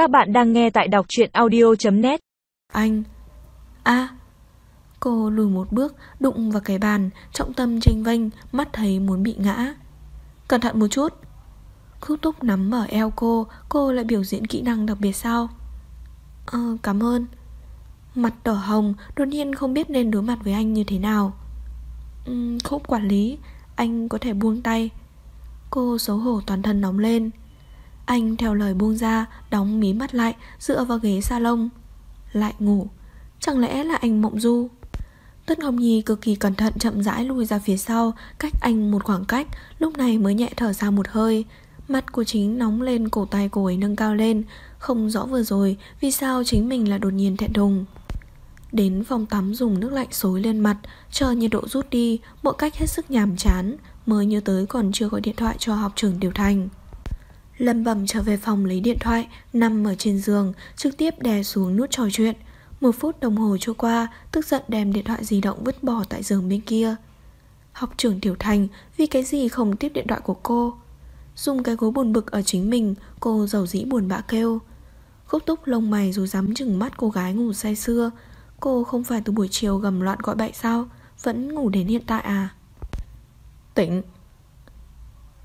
Các bạn đang nghe tại đọc chuyện audio.net Anh. A. Cô lùi một bước Đụng vào cái bàn Trọng tâm tranh vênh Mắt thấy muốn bị ngã. Cẩn thận một chút. Khúc túc nắm ở eo cô Cô lại biểu diễn kỹ năng đặc biệt sao? Ờ cảm ơn. Mặt đỏ hồng Đột nhiên không biết nên đối mặt với anh như thế nào. Uhm, Khúc quản lý Anh có thể buông tay. Cô xấu hổ toàn thân nóng lên. Anh, theo lời buông ra, Đóng mí mắt lại, Dựa vào ghế salon. Lại ngủ. Chẳng lẽ là anh mộng du? Tất Ngọc Nhi cực kỳ cẩn thận chậm rãi lùi ra phía sau, Cách anh một khoảng cách, Lúc này mới nhẹ thở ra một hơi. Mặt của chính nóng lên, cổ tay cô ấy nâng cao lên. Không rõ vừa rồi, Vì sao chính mình là đột nhiên thẹn thùng? Đến phòng tắm dùng nước lạnh xối lên mặt, Chờ nhiệt độ rút đi, mọi cách hết sức nhàm chán, Mới nhớ tới còn chưa gọi điện thoại cho học trưởng Điều Thành. Lâm bẩm trở về phòng lấy điện thoại, Nằm ở trên giường, Trực tiếp đè xuống nút trò chuyện. Một phút đồng hồ trôi qua, Tức giận đem điện thoại di động vứt bỏ tại giường bên kia. Học trưởng Tiểu Thành, Vì cái gì không tiếp điện thoại của cô? Dùng cái gối buồn bực ở chính mình, Cô giàu dĩ buồn bã kêu. Khúc túc lông mày dù dám chừng mắt cô gái ngủ say xưa Cô không phải từ buổi chiều gầm loạn gọi bậy sao? Vẫn ngủ đến hiện tại à? Tỉnh.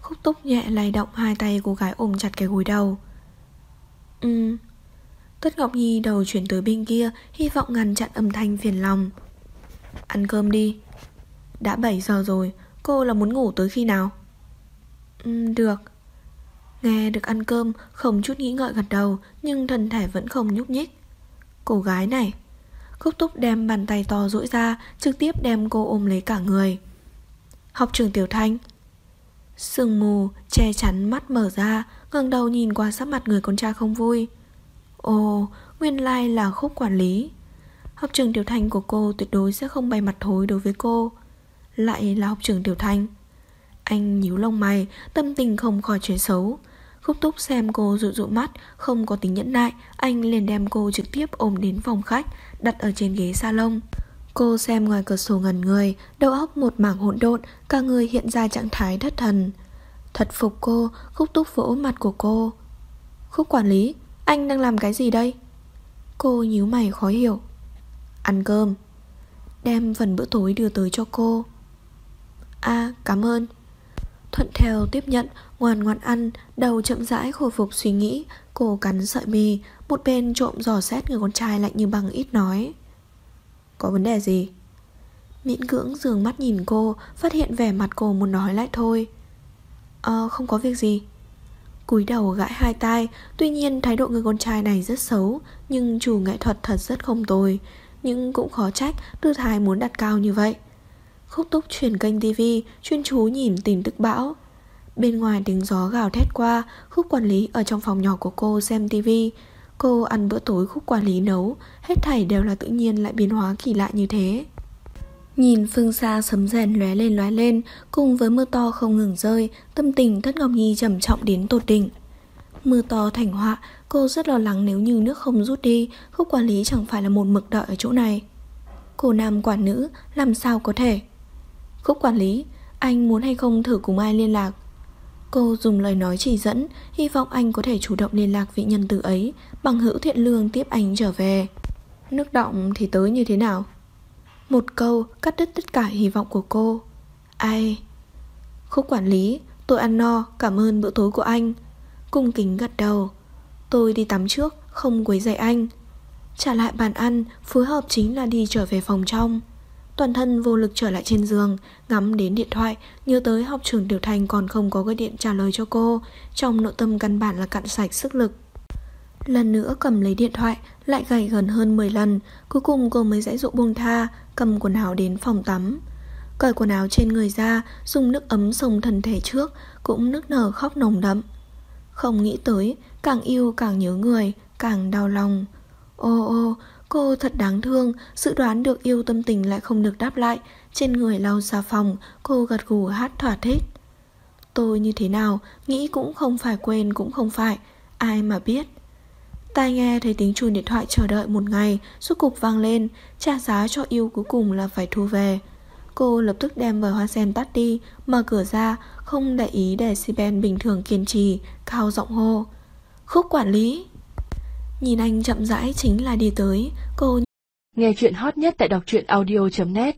Khúc túc nhẹ lay động hai tay cô gái ôm chặt cái gối đầu. Ừ. Tất Ngọc Nhi đầu chuyển tới bên kia, Hy vọng ngăn chặn âm thanh phiền lòng. Ăn cơm đi. Đã 7 giờ rồi, Cô là muốn ngủ tới khi nào? Ừ được. Nghe được ăn cơm, Không chút nghĩ ngợi gật đầu, Nhưng thân thể vẫn không nhúc nhích. Cô gái này. Khúc túc đem bàn tay to rỗi ra, Trực tiếp đem cô ôm lấy cả người. Học trường Tiểu Thanh. Sương mù che chắn mắt mở ra, ngẩng đầu nhìn qua sắc mặt người con trai không vui. Ồ, Nguyên lai là khúc quản lý. Học trường Tiểu Thanh của cô tuyệt đối sẽ không bày mặt thối đối với cô. Lại là học trường Tiểu Thanh Anh nhíu lông mày, Tâm tình không khỏi chuyển xấu. Khúc túc xem cô dụ dụ mắt, Không có tính nhẫn nại, Anh liền đem cô trực tiếp ôm đến phòng khách, Đặt ở trên ghế salon. Cô xem ngoài cửa sổ ngẩn người, Đầu óc một mảng hỗn độn, Cả người hiện ra trạng thái thất thần. Thật phục cô, Khúc túc vỗ mặt của cô. Khúc quản lý, Anh đang làm cái gì đây? Cô nhíu mày khó hiểu. Ăn cơm. Đem phần bữa tối đưa tới cho cô. À cảm ơn. Thuận theo tiếp nhận, Ngoan ngoan ăn, Đầu chậm rãi khôi phục suy nghĩ, Cô cắn sợi mì Một bên trộm giò xét người con trai lạnh như băng ít nói. Có vấn đề gì? Miễn cưỡng dường mắt nhìn cô, Phát hiện vẻ mặt cô muốn nói lại thôi. Ờ không có việc gì. Cúi đầu gãi hai tai, Tuy nhiên thái độ người con trai này rất xấu, Nhưng chủ nghệ thuật thật rất không tồi. Nhưng cũng khó trách Tư thái muốn đặt cao như vậy. Khúc túc chuyển kênh tv Chuyên chú nhìn tin tức bão. Bên ngoài tiếng gió gào thét qua, Khúc quản lý ở trong phòng nhỏ của cô xem tivi Cô ăn bữa tối khúc quản lý nấu, Hết thảy đều là tự nhiên lại biến hóa kỳ lạ như thế. Nhìn phương xa sấm rèn lóe lên lóe lên, Cùng với mưa to không ngừng rơi, Tâm tình Thất Ngọc Nhi trầm trọng đến tột đỉnh. Mưa to thành họa, Cô rất lo lắng nếu như nước không rút đi, Khúc quản lý chẳng phải là một mực đợi ở chỗ này. Cô nam quản nữ, Làm sao có thể? Khúc quản lý, Anh muốn hay không thử cùng ai liên lạc? Cô dùng lời nói chỉ dẫn, Hy vọng anh có thể chủ động liên lạc vị nhân tử ấy, Bằng hữu thiện lương tiếp anh trở về. Nước động thì tới như thế nào? Một câu cắt đứt tất cả hy vọng của cô. Ai? Khúc quản lý, Tôi ăn no, cảm ơn bữa tối của anh. Cung kính gật đầu. Tôi đi tắm trước, không quấy rầy anh. Trả lại bàn ăn, Phối hợp chính là đi trở về phòng trong. Toàn thân vô lực trở lại trên giường, Ngắm đến điện thoại, Nhớ tới học trưởng Tiểu Thành còn không có gọi điện trả lời cho cô. Trong nội tâm căn bản là cạn sạch sức lực. Lần nữa cầm lấy điện thoại, Lại gầy gần hơn 10 lần. Cuối cùng cô mới dãy dụ buông tha, Cầm quần áo đến phòng tắm. Cởi quần áo trên người ra, Dùng nước ấm sông thân thể trước, Cũng nức nở khóc nồng đậm. Không nghĩ tới, Càng yêu càng nhớ người, Càng đau lòng. Ô ô Cô thật đáng thương, dự đoán được yêu tâm tình lại không được đáp lại, trên người lau xà phòng, cô gật gù hát thỏa thích. Tôi như thế nào, nghĩ cũng không phải quên cũng không phải, ai mà biết. Tai nghe thấy tiếng chuông điện thoại chờ đợi một ngày, suốt cục vang lên, trả giá cho yêu cuối cùng là phải thu về. Cô lập tức đem vòi hoa sen tắt đi, mở cửa ra, không để ý để si bình thường kiên trì, cao giọng hô. Khúc quản lý. Nhìn anh chậm rãi chính là đi tới. Cô Nghe chuyện hot nhất tại đọc truyện audio.net